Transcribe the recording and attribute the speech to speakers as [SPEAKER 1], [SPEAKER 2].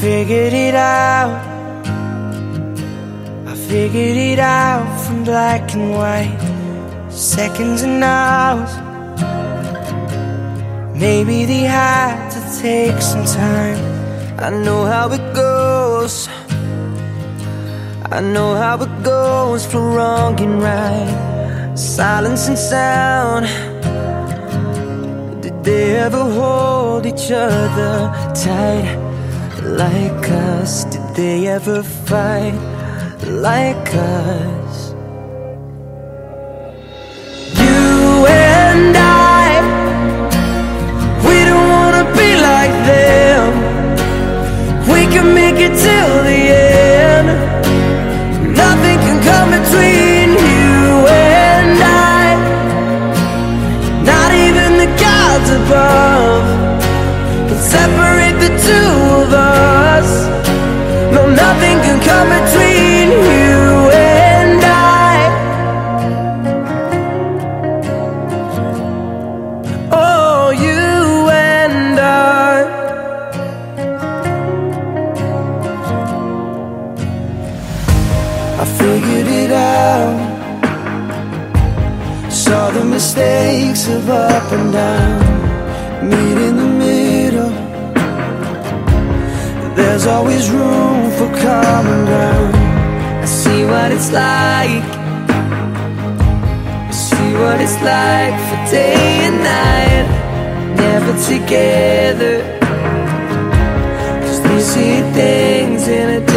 [SPEAKER 1] figured it out. I figured it out from black and white, seconds and hours. Maybe they had to take some time. I know how it goes. I know how it goes for wrong and right. Silence and sound. Did they ever hold each other tight like us? Did they ever fight like us? You and I, we don't wanna be like them. We can make it till the end. Nothing can come between nothing can come between you and I. Oh, you and I. I figured it out. Saw the mistakes of up and down. Meet in the There's always room for common ground. I see what it's like. I see what it's like for day and night. Never together. Cause see things in a